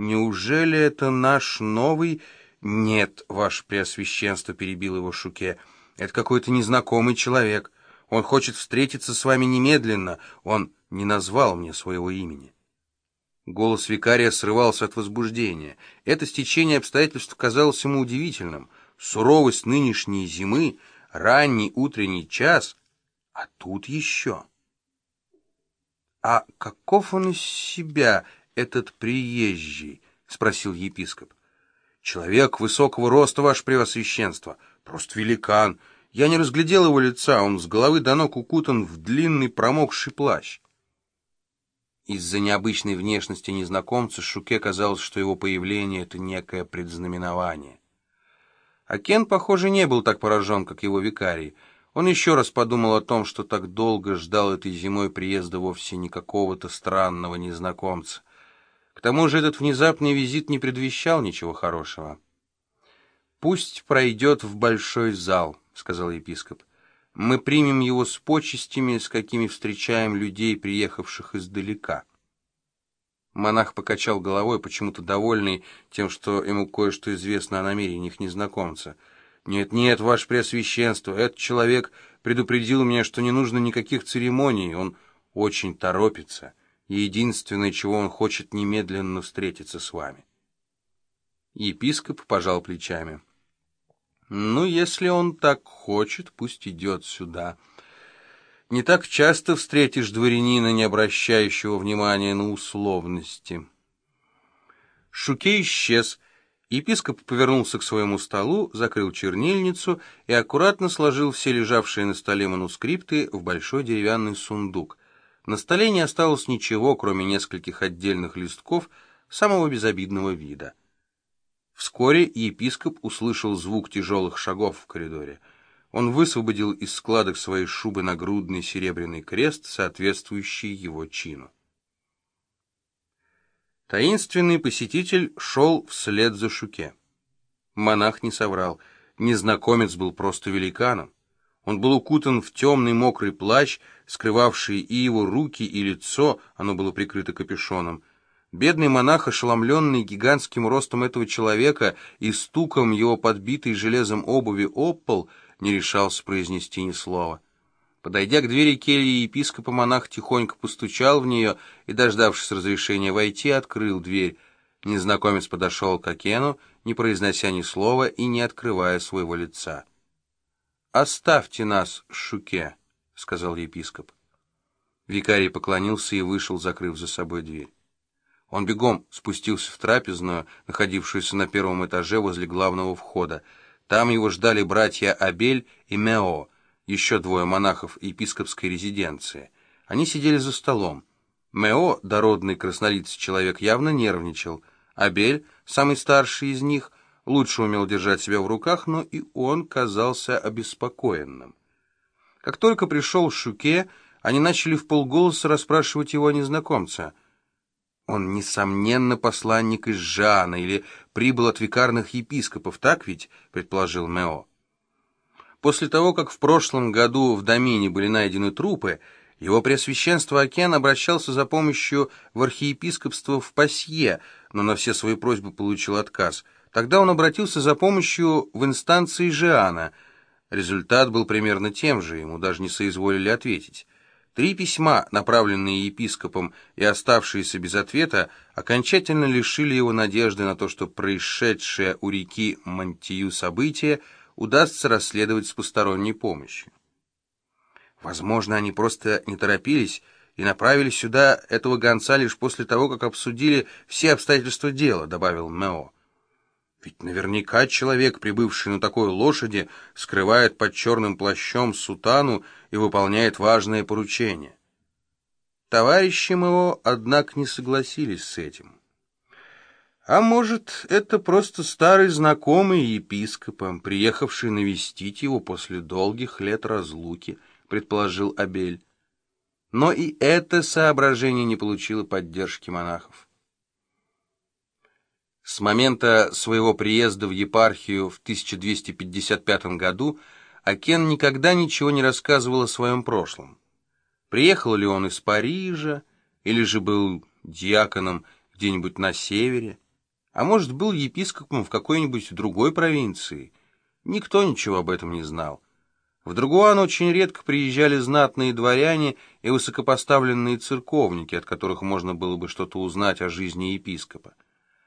Неужели это наш новый... Нет, ваше преосвященство, перебил его Шуке. Это какой-то незнакомый человек. Он хочет встретиться с вами немедленно. Он не назвал мне своего имени. Голос викария срывался от возбуждения. Это стечение обстоятельств казалось ему удивительным. Суровость нынешней зимы, ранний утренний час, а тут еще... «А каков он из себя, этот приезжий?» — спросил епископ. «Человек высокого роста, ваше превосвященство, просто великан. Я не разглядел его лица, он с головы до ног укутан в длинный промокший плащ». Из-за необычной внешности незнакомца Шуке казалось, что его появление — это некое предзнаменование. А Кен, похоже, не был так поражен, как его викарий — он еще раз подумал о том, что так долго ждал этой зимой приезда вовсе не какого-то странного незнакомца. К тому же этот внезапный визит не предвещал ничего хорошего. «Пусть пройдет в большой зал», — сказал епископ. «Мы примем его с почестями, с какими встречаем людей, приехавших издалека». Монах покачал головой, почему-то довольный тем, что ему кое-что известно о намерениях незнакомца — «Нет-нет, ваше преосвященство, этот человек предупредил меня, что не нужно никаких церемоний, он очень торопится, единственное, чего он хочет, немедленно встретиться с вами». Епископ пожал плечами. «Ну, если он так хочет, пусть идет сюда. Не так часто встретишь дворянина, не обращающего внимания на условности». Шуке исчез, Епископ повернулся к своему столу, закрыл чернильницу и аккуратно сложил все лежавшие на столе манускрипты в большой деревянный сундук. На столе не осталось ничего, кроме нескольких отдельных листков самого безобидного вида. Вскоре епископ услышал звук тяжелых шагов в коридоре. Он высвободил из складок своей шубы нагрудный серебряный крест, соответствующий его чину. Таинственный посетитель шел вслед за Шуке. Монах не соврал. Незнакомец был просто великаном. Он был укутан в темный мокрый плащ, скрывавший и его руки, и лицо, оно было прикрыто капюшоном. Бедный монах, ошеломленный гигантским ростом этого человека и стуком его подбитой железом обуви об не решался произнести ни слова. Подойдя к двери кельи епископа, монах тихонько постучал в нее и, дождавшись разрешения войти, открыл дверь. Незнакомец подошел к Акену, не произнося ни слова и не открывая своего лица. «Оставьте нас, Шуке», — сказал епископ. Викарий поклонился и вышел, закрыв за собой дверь. Он бегом спустился в трапезную, находившуюся на первом этаже возле главного входа. Там его ждали братья Абель и Мео — еще двое монахов епископской резиденции. Они сидели за столом. Мео, дородный краснолицый человек, явно нервничал. Абель, самый старший из них, лучше умел держать себя в руках, но и он казался обеспокоенным. Как только пришел Шуке, они начали в полголоса расспрашивать его о незнакомце. Он, несомненно, посланник из Жана или прибыл от викарных епископов, так ведь, предположил Мео. После того, как в прошлом году в домине были найдены трупы, его Преосвященство Окен обращался за помощью в архиепископство в Пасье, но на все свои просьбы получил отказ. Тогда он обратился за помощью в инстанции Жиана. Результат был примерно тем же, ему даже не соизволили ответить. Три письма, направленные епископом и оставшиеся без ответа, окончательно лишили его надежды на то, что происшедшее у реки Мантию событие – удастся расследовать с посторонней помощью. Возможно, они просто не торопились и направили сюда этого гонца лишь после того, как обсудили все обстоятельства дела, добавил Мео. Ведь наверняка человек, прибывший на такой лошади, скрывает под черным плащом сутану и выполняет важное поручение. Товарищи Мео, однако, не согласились с этим. А может, это просто старый знакомый епископа, приехавший навестить его после долгих лет разлуки, предположил Абель. Но и это соображение не получило поддержки монахов. С момента своего приезда в епархию в 1255 году Акен никогда ничего не рассказывал о своем прошлом. Приехал ли он из Парижа, или же был диаконом где-нибудь на севере, А может, был епископом в какой-нибудь другой провинции? Никто ничего об этом не знал. В Другуан очень редко приезжали знатные дворяне и высокопоставленные церковники, от которых можно было бы что-то узнать о жизни епископа.